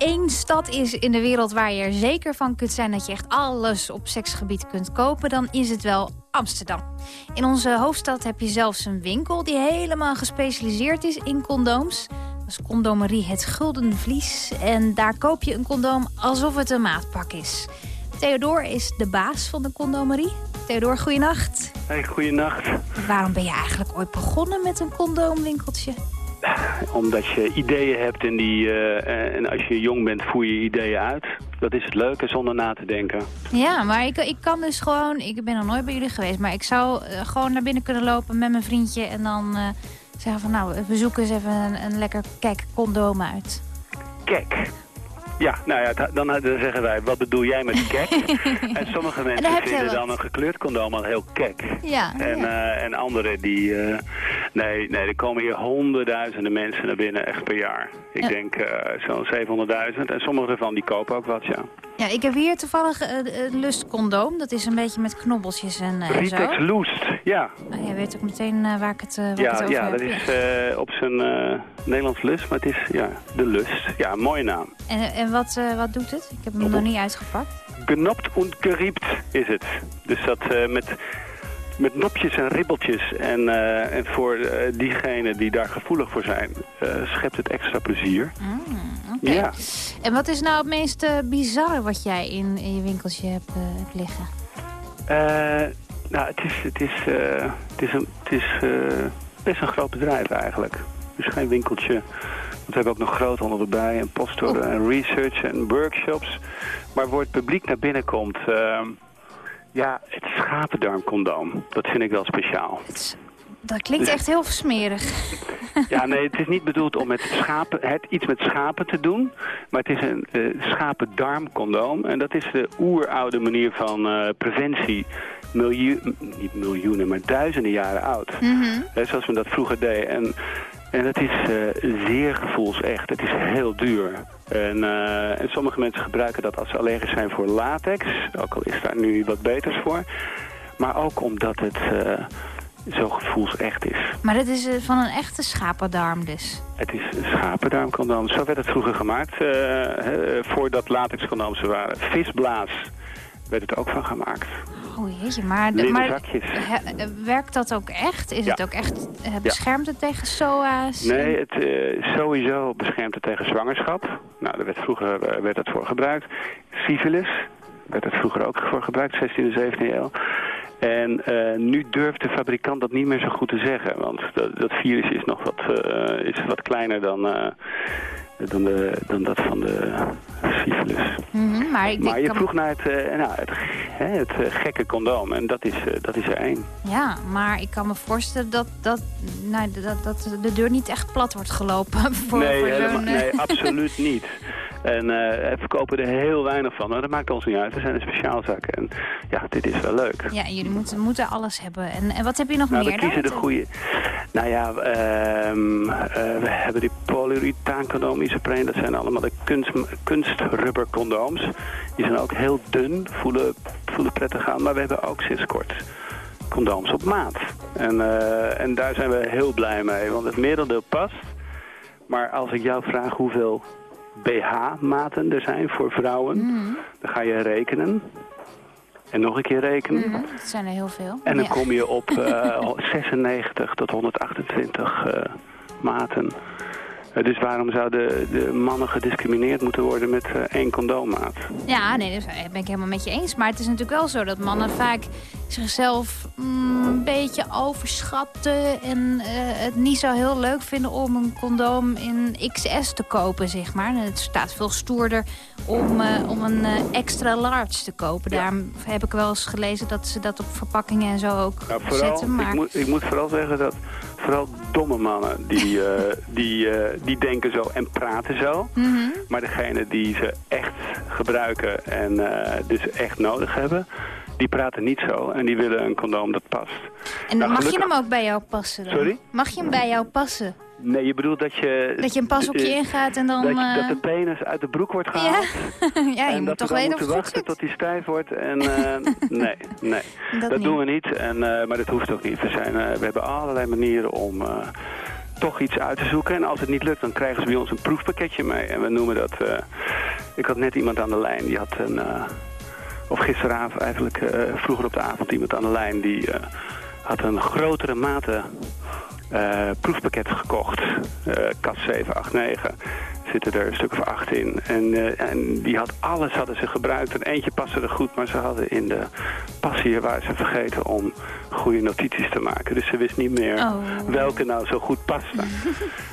één stad is in de wereld waar je er zeker van kunt zijn... dat je echt alles op seksgebied kunt kopen, dan is het wel Amsterdam. In onze hoofdstad heb je zelfs een winkel die helemaal gespecialiseerd is in condooms. Dat is condomerie Het Gulden Vlies. En daar koop je een condoom alsof het een maatpak is. Theodor is de baas van de condomerie. Theodor, goeienacht. Hey, goeienacht. Waarom ben je eigenlijk ooit begonnen met een condoomwinkeltje? Omdat je ideeën hebt en, die, eh, en als je jong bent voer je ideeën uit. Dat is het leuke zonder na te denken. Ja, maar ik, ik kan dus gewoon... Ik ben nog nooit bij jullie geweest, maar ik zou eh, gewoon naar binnen kunnen lopen met mijn vriendje... en dan eh, zeggen van nou, we zoeken eens even een, een lekker kijk condoom uit. Kek. Ja, nou ja, da- dan, dan zeggen wij, wat bedoel jij met kek? [laughs] en sommige mensen vinden dan een gekleurd condoom al heel kek. Ja, En, eh, en anderen die... eh, nee, nee, er komen hier honderdduizenden mensen naar binnen, echt per jaar. Ik Ja. denk eh, zo'n 700.000. En sommige ervan die kopen ook wat, ja. Ja, ik heb hier toevallig een lustcondoom. Dat is een beetje met knobbeltjes en, en zo. Ritex Loest, ja. Nou, jij weet ook meteen waar ik het, waar ik het Ja, over ja, heb. dat is op zijn Nederlands lust, maar het is ja, de lust. Ja, mooie naam. En, en wat, wat doet het? Ik heb hem nog niet uitgepakt. Genopt und geriept is het. Dus dat met, met nopjes en ribbeltjes. En, eh, en voor eh, diegenen die daar gevoelig voor zijn, eh, schept het extra plezier. Oké. Ja. En wat is nou het meest bizarre wat jij in, in je winkeltje hebt, hebt liggen? Eh, nou, het is, het is, het is, een, het is best een groot bedrijf eigenlijk. Dus geen winkeltje. Want we hebben ook nog groothandel erbij. En postorde en research en workshops. Maar waar het publiek naar binnen komt... ja, het schapendarmcondoom. Dat vind ik wel speciaal. Dat klinkt Dus- echt heel smerig. Ja, nee, het is niet bedoeld om met schapen, het, iets met schapen te doen. Maar het is een eh schapendarmcondoom. En dat is de oeroude manier van eh, preventie. Miljoen, niet miljoenen, maar duizenden jaren oud. Hè, zoals we dat vroeger deden. En, en het is eh, zeer gevoelsecht. Het is heel duur. En, eh, en sommige mensen gebruiken dat als ze allergisch zijn voor latex. Ook al is daar nu wat beters voor. Maar ook omdat het eh, zo gevoelsecht is. Maar dit is eh, van een echte schapendarm dus. Het is een schapendarmcondoom. Zo werd het vroeger gemaakt, hè, voordat er waren. Visblaas werd het ook van gemaakt. Oh jeetje, maar, maar he- werkt dat ook echt? Is Ja. het ook echt, eh, beschermt het tegen SOA's? Nee, het eh, sowieso beschermt het tegen zwangerschap. Nou, daar werd vroeger eh, werd het voor gebruikt. Syphilis werd het vroeger ook voor gebruikt, 16e, 17e eeuw. En nu durft de fabrikant dat niet meer zo goed te zeggen. Want dat, dat virus is nog wat, is wat kleiner dan, dan, de, dan dat van de syphilis. Mhm, maar ik Maar je vroeg naar het, eh, nou, het, hè, het eh, gekke condoom. En dat is, eh, dat is er één. Ja, maar ik kan me voorstellen dat, dat, nou, dat, dat de deur niet echt plat wordt gelopen [laughs] voor, nee, voor helemaal, zo'n... eh, nee, absoluut niet. [laughs] En we verkopen er heel weinig van. Maar dat maakt ons niet uit. We zijn een speciaalzaak. En ja, dit is wel leuk. Ja, jullie moeten, moeten alles hebben. En, en wat heb je nog Nou, we meer kiezen dan? de goede. Nou ja, ehm, eh, we hebben die polyurethaancondoom, isopreen. Dat zijn allemaal de kunst, kunstrubbercondooms. Die zijn ook heel dun, voelen, voelen prettig aan. Maar we hebben ook sinds kort condooms op maat. En, eh, en daar zijn we heel blij mee, want het merendeel past. Maar als ik jou vraag hoeveel BH-maten er zijn voor vrouwen, Mhm. dan ga je rekenen. En nog een keer rekenen. Mhm, dat zijn er heel veel. En dan Ja. kom je op [laughs] eh, 96 tot 128 eh, maten. Eh, dus waarom zouden de mannen gediscrimineerd moeten worden met eh, één condoommaat? Ja, nee, dat ben ik helemaal met je eens. Maar het is natuurlijk wel zo dat mannen vaak zichzelf mm, beetje overschatten... en eh, het niet zo heel leuk vinden om een condoom in XS te kopen, zeg maar. En Het staat veel stoerder om, eh, om een eh, extra large te kopen. Daarom heb ik wel eens gelezen dat ze dat op verpakkingen en zo ook Nou, vooral, zetten. Maar... ik, moet, ik moet vooral zeggen dat vooral domme mannen die, [laughs] die, die denken zo en praten zo. Mhm. Maar degene die ze echt gebruiken en dus echt nodig hebben, die praten niet zo en die willen een condoom dat past. En Nou, mag je hem ook bij jou passen dan? Sorry? Mag je hem bij jou passen? Nee, je bedoelt dat je... Dat je een pas op je eh, ingaat en dan... Dat, je- eh, dat de penis uit de broek wordt gehaald. [laughs] ja, je en moet dat toch we weten of het wachten tot hij stijf wordt. En, [laughs] eh, nee, nee. Dat Dat, doen we niet. En, eh, maar dat hoeft ook niet. We, zijn, we hebben allerlei manieren om toch iets uit te zoeken. En als het niet lukt, dan krijgen ze bij ons een proefpakketje mee. En we noemen dat... ik had net iemand aan de lijn. Die had een... of gisteravond eigenlijk, eh, vroeger op de avond, iemand aan de lijn. Die eh, had een grotere mate eh, proefpakket gekocht. eh kast 789. Zitten er een stuk of acht in. En, eh, en die had alles hadden ze gebruikt. En eentje paste er goed, maar ze hadden in de passie waren ze vergeten om goede notities te maken. Dus ze wist niet meer Oh. welke nou zo goed paste. [laughs]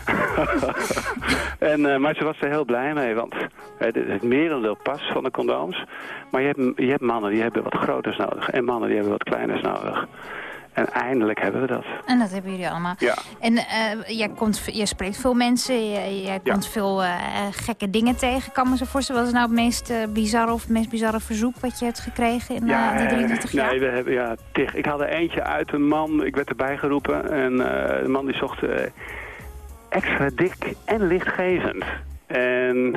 [laughs] en, eh, maar ze was er heel blij mee, want het, het merendeel past van de condooms. Maar je hebt, je hebt mannen die hebben wat groters nodig en mannen die hebben wat kleiners nodig. En eindelijk hebben we dat. En dat hebben jullie allemaal. Ja. En eh, jij, komt, jij spreekt veel mensen, jij, jij Ja. komt veel eh, gekke dingen tegen. Kan me zo voorstellen, wat is nou het meest eh, bizarre of het meest bizarre verzoek wat je hebt gekregen in eh, die 23 jaar? nee, we hebben, ja, tig. Ik had er eentje uit, een man, ik werd erbij geroepen. En de man die zocht extra dik en lichtgevend. En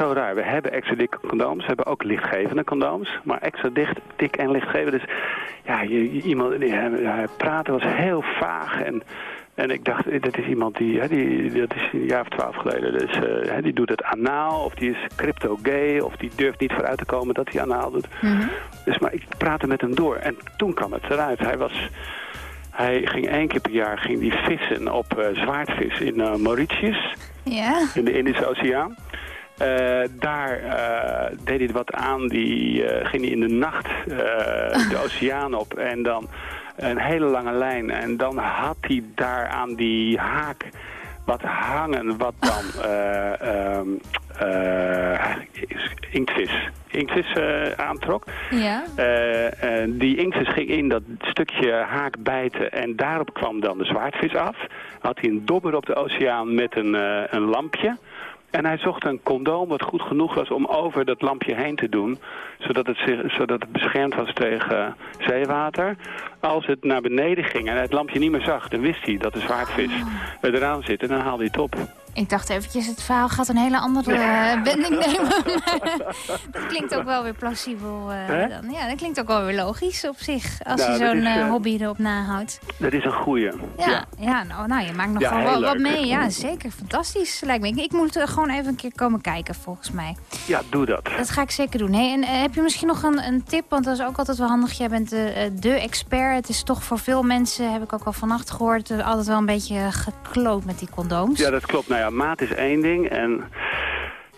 zo raar, we hebben extra dikke condooms, we hebben ook lichtgevende condooms. Maar extra dicht, dik en lichtgevend. Dus ja, je, je- iemand, hij, praten was heel vaag en... En ik dacht, eh, dat is iemand die, hè, die dat is een jaar of twaalf geleden, dus eh, hè, die doet het anaal, of die is crypto-gay, of die durft niet vooruit te komen dat hij anaal doet. Dus maar ik praatte met hem door en toen kwam het eruit. Hij was, hij ging één keer per jaar ging die vissen op eh, zwaardvis in Mauritius, Ja? in de Indische Oceaan. Eh, daar eh, deed hij wat aan, die eh, ging hij in de nacht de [laughs] oceaan op en dan een hele lange lijn. En dan had hij daar aan die haak wat hangen, wat dan [laughs] eh, ehm, eh, inktvis, inktvis aantrok. Ja. Die inktvis ging in dat stukje haak bijten en daarop kwam dan de zwaardvis af. Had hij een dobber op de oceaan met een, een lampje. En hij zocht een condoom wat goed genoeg was om over dat lampje heen te doen. Zodat het, zich, zodat het beschermd was tegen zeewater. Als het naar beneden ging en hij het lampje niet meer zag, dan wist hij dat de zwaardvis er eraan zit. En dan haalde hij het op. Ik dacht eventjes, het verhaal gaat een hele andere eh, wending nemen. [laughs] Dat klinkt ook wel weer plausibel. eh, dan. Ja, dat klinkt ook wel weer logisch op zich. Als Nou, je zo'n eh, hobby erop nahoudt. Dat is een goeie. Ja, ja. nou, nou, je maakt nog Ja, wel wat, mee. Ja, zeker. Fantastisch, lijkt me. Ik, ik moet er gewoon even een keer komen kijken, volgens mij. Ja, doe dat. Dat ga ik zeker doen. Hey, en heb je misschien nog een, een tip? Want dat is ook altijd wel handig. Jij bent de, de expert. Het is toch voor veel mensen, heb ik ook al vannacht gehoord... eh, altijd wel een beetje gekloot met die condooms. Ja, dat klopt. Nou ja, maat is één ding. En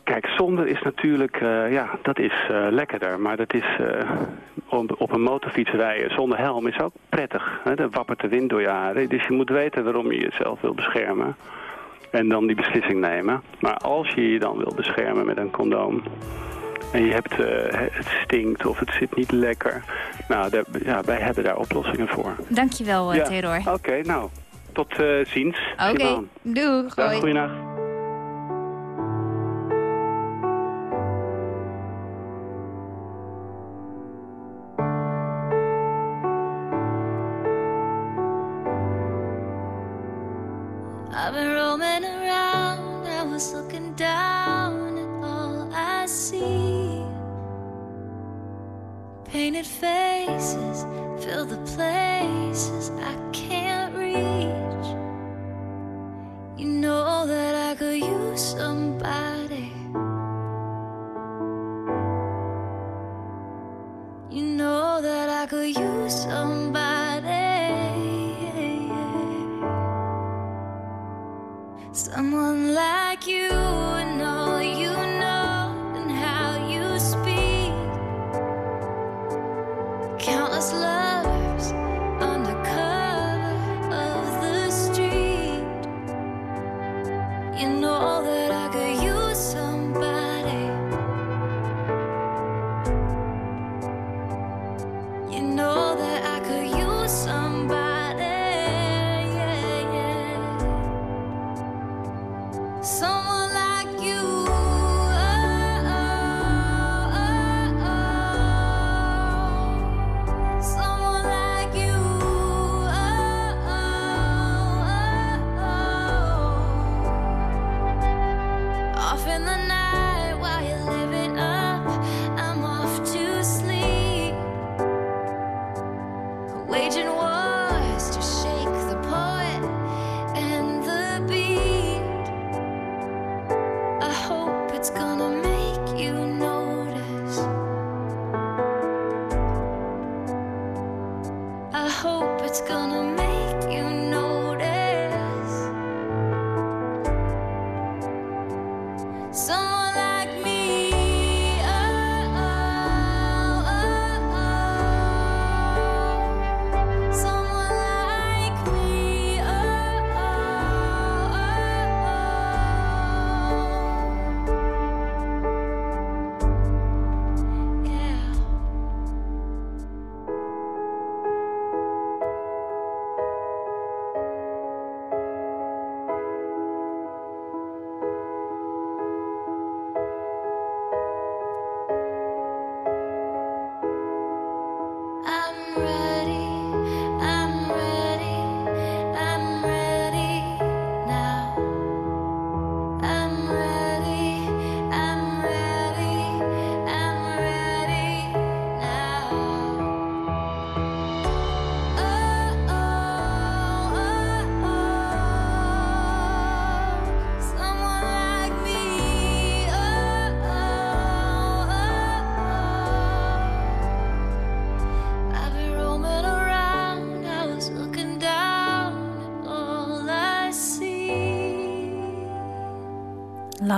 kijk, zonder is natuurlijk, eh, ja, dat is eh, lekkerder. Maar dat is, eh, op, op een motorfiets rijden zonder helm is ook prettig. Hè? Dan wappert de wind door je haren. Dus je moet weten waarom je jezelf wil beschermen. En dan die beslissing nemen. Maar als je je dan wil beschermen met een condoom... en je hebt, het stinkt of het zit niet lekker... nou, daar, ja, wij hebben daar oplossingen voor. Dankjewel, eh, Ja, Theodor. Oké, nou, tot eh, ziens. Oké, Simone. doeg. Dag, goeienacht. I've been roaming around, I was looking down at all I see. Painted faces fill the places I you somebody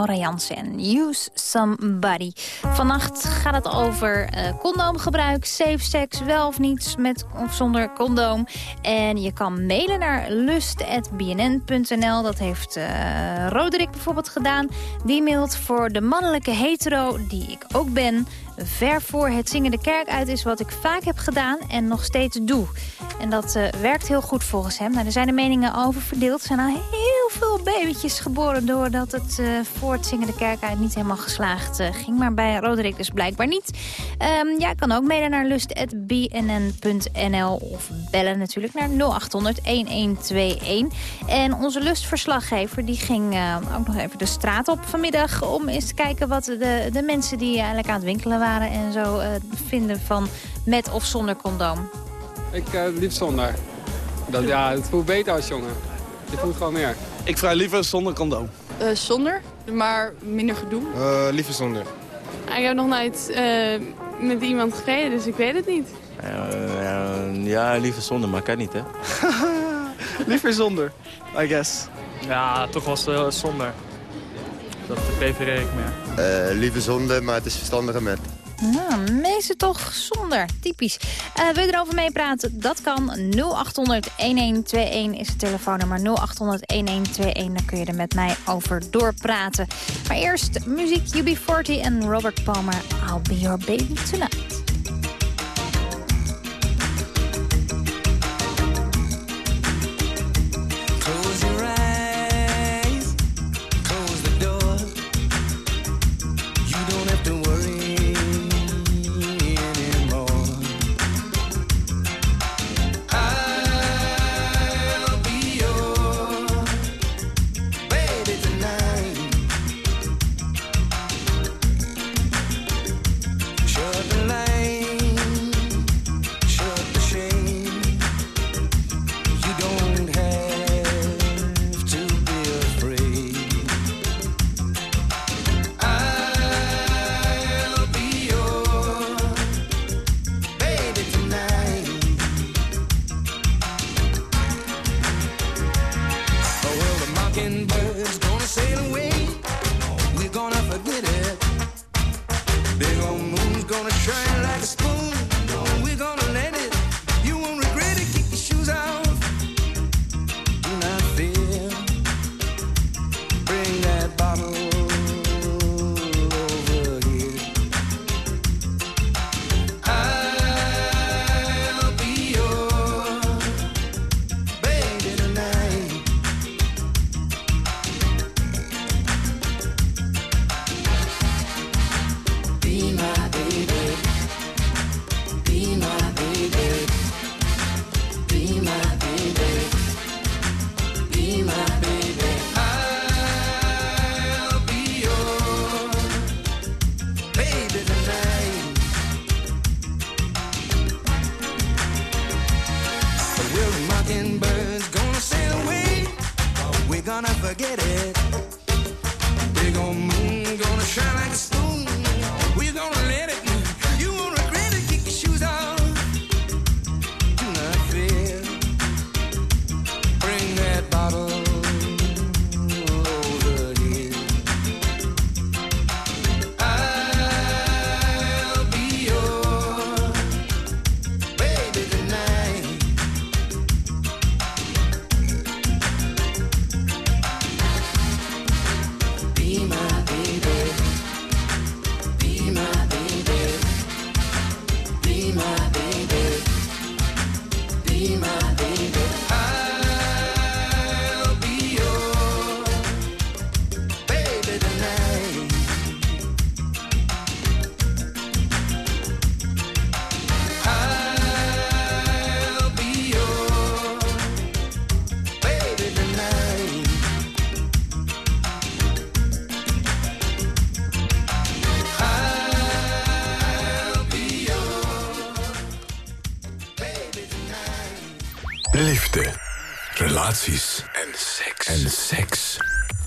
Laura Jansen en Use Somebody. Vannacht gaat het over eh, condoomgebruik, safe sex, wel of niet, met of zonder condoom. En je kan mailen naar lust.bnn.nl. Dat heeft eh Roderick bijvoorbeeld gedaan. Die mailt voor de mannelijke hetero, die ik ook ben... ver voor het zingen de kerk uit is wat ik vaak heb gedaan en nog steeds doe. En dat eh, werkt heel goed volgens hem. Nou, er zijn de meningen over verdeeld. Er zijn al heel veel babytjes geboren doordat het eh, voor het zingen de kerk uit niet helemaal geslaagd ging. Maar bij Roderick dus blijkbaar niet. Ehm, ja, kan ook mailen naar lust.bnn.nl of bellen natuurlijk naar 0800-1121. En onze lustverslaggever die ging eh, ook nog even de straat op vanmiddag... om eens te kijken wat de, de mensen die eigenlijk aan het winkelen waren en zo eh, vinden van met of zonder condoom. Ik uh, liefst zonder. Dat, ja, het voelt beter als jongen. Je voelt gewoon meer. Ik vrij liever zonder condoom. Eh, zonder, maar minder gedoe. Eh, liever zonder. Ik heb nog nooit eh, met iemand gereden, dus ik weet het niet. Eh, ja, liever zonder, maar kan niet, hè? [laughs] Liever zonder, I guess. Ja, toch was uh, zonder. Dat prefereer ik meer. Eh, liever zonder, maar het is verstandiger met. Nou, meeste toch zonder. Typisch. Eh wil je erover meepraten? Dat kan. 0800-1121 is het telefoonnummer. 0800-1121, dan kun je er met mij over doorpraten. Maar eerst muziek UB40 en Robert Palmer. I'll be your baby tonight. Relaties en seks. En seks.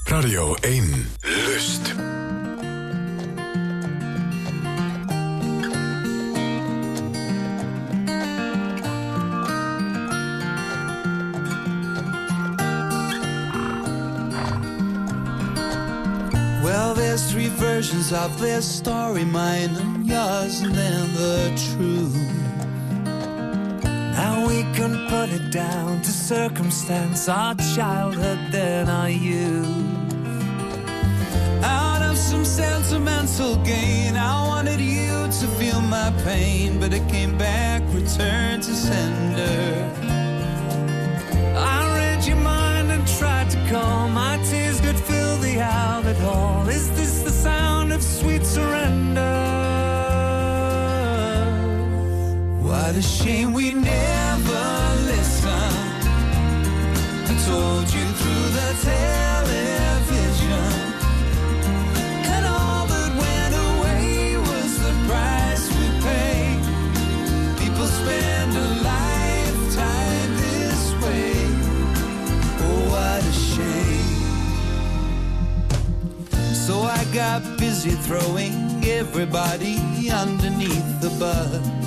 Radio 1. Lust. Well, there's three versions of this story, circumstance, our childhood, then our youth. Out of some sentimental gain, I wanted you to feel my pain, but it came back, returned to sender. I read your mind and tried to calm. My tears could fill the outlet hall. Is this the sound of sweet surrender? What a shame we never you through the television. And all that went away was the price we. People spend a lifetime this way. Oh, what a shame. So I got busy throwing everybody underneath the bus.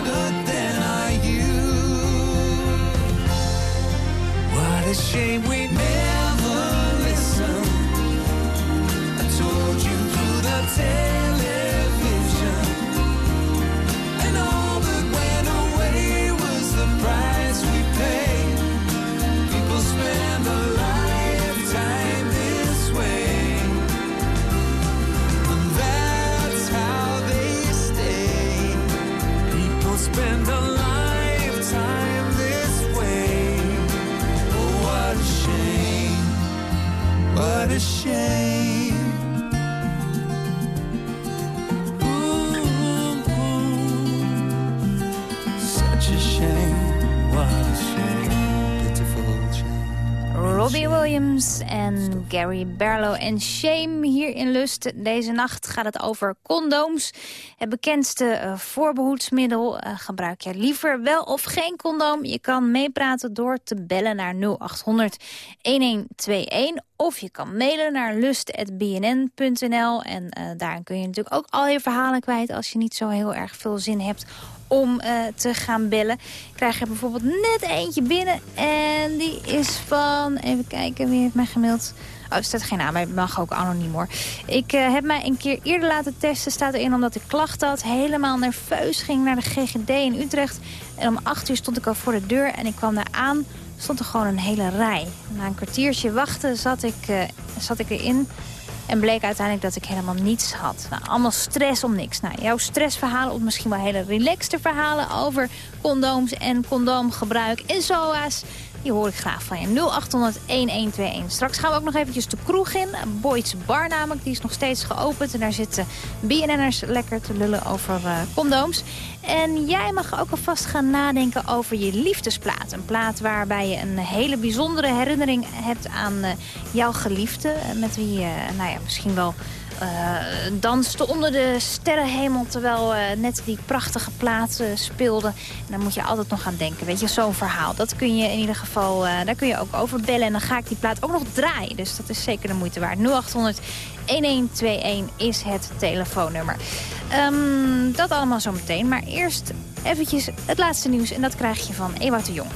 Childhood. Then are you? What a shame we never shame. En Gary Barlow en Shame hier in Lust. Deze nacht gaat het over condooms. Het bekendste eh, voorbehoedsmiddel. Eh, gebruik je liever wel of geen condoom? Je kan meepraten door te bellen naar 0800 1121. Of je kan mailen naar lust.bnn.nl. En eh, daarin kun je natuurlijk ook al je verhalen kwijt... als je niet zo heel erg veel zin hebt om eh, te gaan bellen. Ik krijg er bijvoorbeeld net eentje binnen. En die is van... Even kijken, wie heeft mij gemaild? Oh, er staat geen naam, maar mag ook anoniem hoor. Ik eh, heb mij een keer eerder laten testen, staat erin omdat ik klachten had. Helemaal nerveus, ging naar de GGD in Utrecht. En om acht uur stond ik al voor de deur en ik kwam daar aan. Stond er gewoon een hele rij. Na een kwartiertje wachten zat ik, eh, zat ik erin. En bleek uiteindelijk dat ik helemaal niets had. Nou, allemaal stress om niks. Nou, jouw stressverhalen of misschien wel hele relaxte verhalen over condooms en condoomgebruik en SOA's. Die hoor ik graag van je. 0800-1121. Straks gaan we ook nog eventjes de kroeg in. Boyd's Bar namelijk, die is nog steeds geopend. En daar zitten BNN'ers lekker te lullen over eh, condooms. En jij mag ook alvast gaan nadenken over je liefdesplaat. Een plaat waarbij je een hele bijzondere herinnering hebt aan eh, jouw geliefde. eh, Met wie je nou ja, misschien wel eh, danste onder de sterrenhemel... terwijl eh, net die prachtige plaat eh, speelde. En dan moet je altijd nog aan denken. Weet je, zo'n verhaal. Dat kun je in ieder geval, eh, daar kun je ook over bellen. En dan ga ik die plaat ook nog draaien. Dus dat is zeker de moeite waard. 0800 1121 is het telefoonnummer. Ehm, dat allemaal zo meteen. Maar eerst eventjes het laatste nieuws. En dat krijg je van Ewout de Jong.